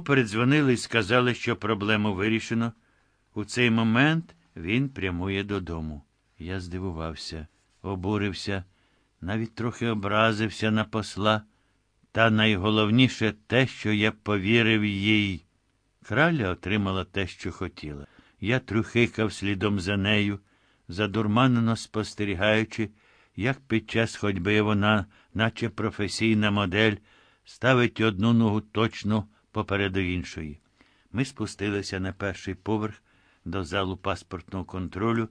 Передзвонили і сказали, що проблему вирішено. У цей момент він прямує додому. Я здивувався, обурився, навіть трохи образився на посла. Та найголовніше те, що я повірив їй. Краля отримала те, що хотіла. Я трухикав слідом за нею, задурманено спостерігаючи, як під час ходьби вона, наче професійна модель, ставить одну ногу точно попереду іншої. Ми спустилися на перший поверх до залу паспортного контролю,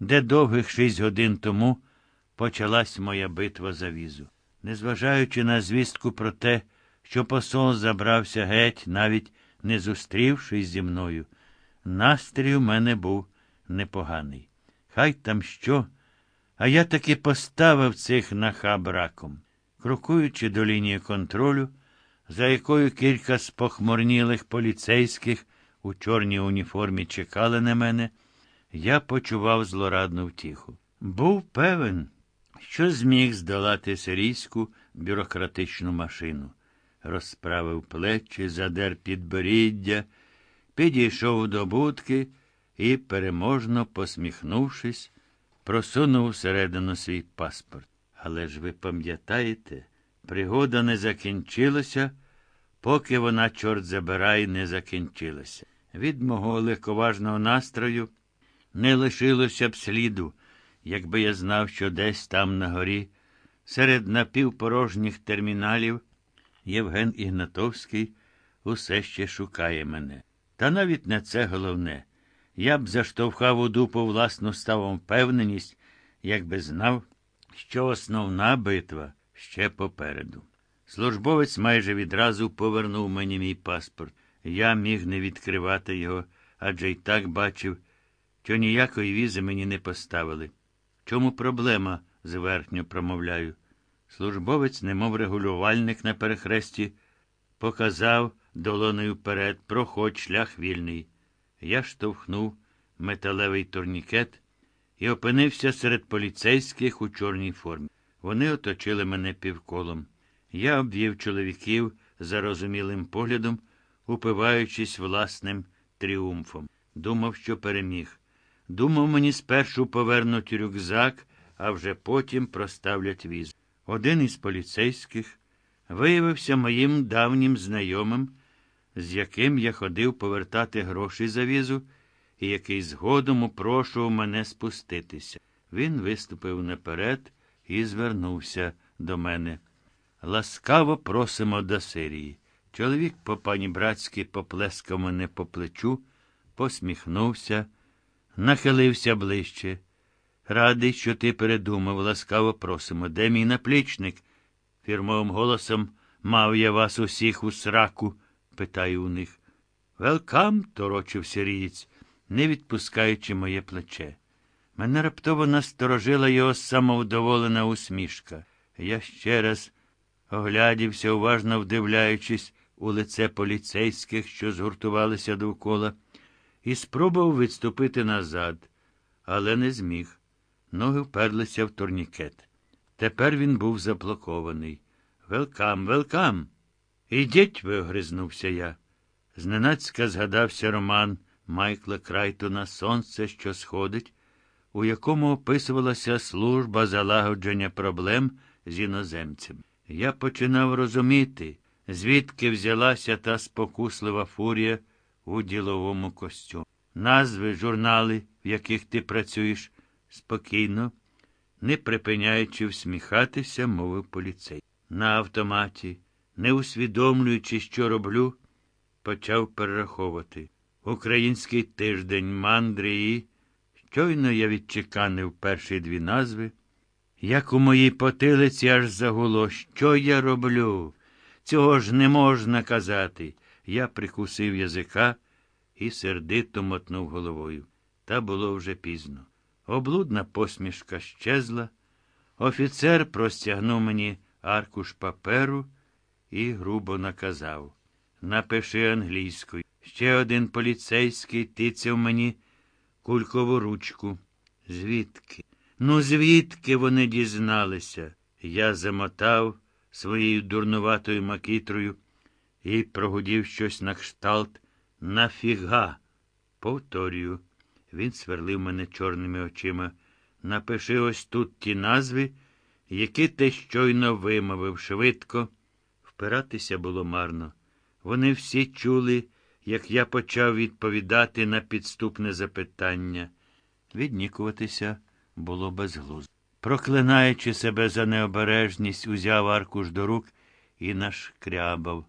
де довгих шість годин тому почалась моя битва за візу. Незважаючи на звістку про те, що посол забрався геть, навіть не зустрівшись зі мною, настрій у мене був непоганий. Хай там що, а я таки поставив цих нахаб раком. Крокуючи до лінії контролю, за якою кілька спохмурнілих поліцейських у чорній уніформі чекали на мене, я почував злорадну втіху. Був певен, що зміг здолати сирійську бюрократичну машину. Розправив плечі, задер підборіддя, підійшов до будки і, переможно посміхнувшись, просунув всередину свій паспорт. Але ж ви пам'ятаєте, пригода не закінчилася, поки вона, чорт забирай, не закінчилася. Від мого легковажного настрою не лишилося б сліду, якби я знав, що десь там на горі, серед напівпорожніх терміналів, Євген Ігнатовський усе ще шукає мене. Та навіть не це головне. Я б заштовхав у дупу власну ставом впевненість, якби знав, що основна битва ще попереду. Службовець майже відразу повернув мені мій паспорт. Я міг не відкривати його, адже й так бачив, що ніякої візи мені не поставили. Чому проблема? зверхньо промовляю. Службовець, немов регулювальник на перехресті, показав долоною вперед, проходь шлях вільний. Я штовхнув металевий турнікет і опинився серед поліцейських у чорній формі. Вони оточили мене півколом. Я обвів чоловіків зарозумілим поглядом, упиваючись власним тріумфом. Думав, що переміг. Думав, мені спершу повернуть рюкзак, а вже потім проставлять віз. Один із поліцейських виявився моїм давнім знайомим, з яким я ходив повертати гроші за візу, і який згодом упрошував мене спуститися. Він виступив наперед і звернувся до мене. Ласкаво просимо до Сирії. Чоловік по пані братськи поплескав мене по плечу, посміхнувся, нахилився ближче. Радий, що ти передумав, ласкаво просимо. Де мій наплічник? Фірмовим голосом мав я вас усіх у сраку, питаю у них. Велкам, торочив сирієць, не відпускаючи моє плече. Мене раптово насторожила його самовдоволена усмішка. Я ще раз оглядівся, уважно вдивляючись у лице поліцейських, що згуртувалися довкола, і спробував відступити назад, але не зміг. Ноги вперлися в турнікет. Тепер він був заблокований. Велкам, велкам. Ідіть, вигризнувся я. Зненацька згадався роман Майкла Крайтона Сонце, що сходить, у якому описувалася служба залагодження проблем з іноземцями. Я починав розуміти, звідки взялася та спокуслива фурія у діловому костюмі. Назви, журнали, в яких ти працюєш, спокійно, не припиняючи всміхатися, мовив поліцей. На автоматі, не усвідомлюючи, що роблю, почав перераховувати. Український тиждень мандрії. Щойно я відчеканив перші дві назви. Як у моїй потилиці аж загуло, що я роблю? Цього ж не можна казати. Я прикусив язика і сердито мотнув головою. Та було вже пізно. Облудна посмішка щезла. Офіцер простягнув мені аркуш паперу і грубо наказав Напиши англійською. Ще один поліцейський тицяв мені кулькову ручку. Звідки? Ну, звідки вони дізналися? Я замотав своєю дурнуватою макітрою і прогудів щось на кшталт нафіга. Повторюю. Він сверлив мене чорними очима. Напиши ось тут ті назви, які ти щойно вимовив швидко. Впиратися було марно. Вони всі чули, як я почав відповідати на підступне запитання. Віднікуватися було безглуздо. Проклинаючи себе за необережність, узяв аркуш до рук і нашкрябав.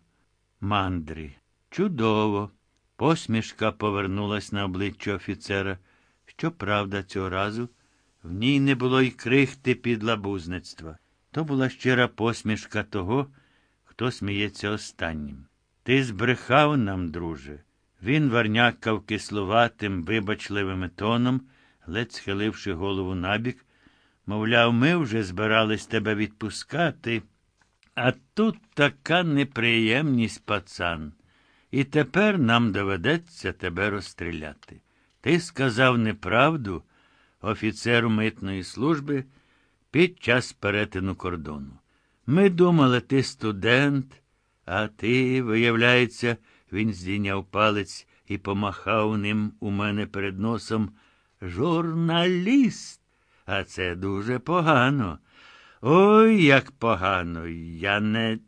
Мандри. Чудово. Посмішка повернулась на обличчя офіцера. Щоправда, цього разу в ній не було й крихти підлабузництва. То була щира посмішка того, хто сміється останнім. Ти збрехав нам, друже. Він варнякав кислуватим, вибачливим тоном, ледь схиливши голову набік. Мовляв, ми вже збирались тебе відпускати. А тут така неприємність, пацан. І тепер нам доведеться тебе розстріляти. Ти сказав неправду офіцеру митної служби під час перетину кордону. Ми думали, ти студент, а ти, виявляється, він здійняв палець і помахав ним у мене перед носом. Журналіст. А це дуже погано. Ой, як погано. Я не.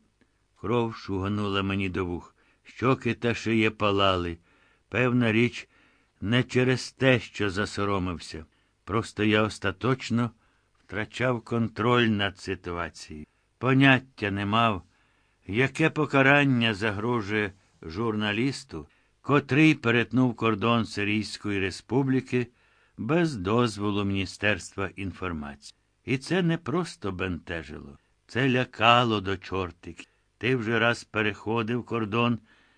Кров шуганула мені до вух. Щоки та шиє палали. Певна річ, не через те, що засоромився. Просто я остаточно втрачав контроль над ситуацією. Поняття не мав, яке покарання загрожує журналісту, котрий перетнув кордон Сирійської республіки без дозволу Міністерства інформації. І це не просто бентежило, це лякало до чортики. Ти вже раз переходив кордон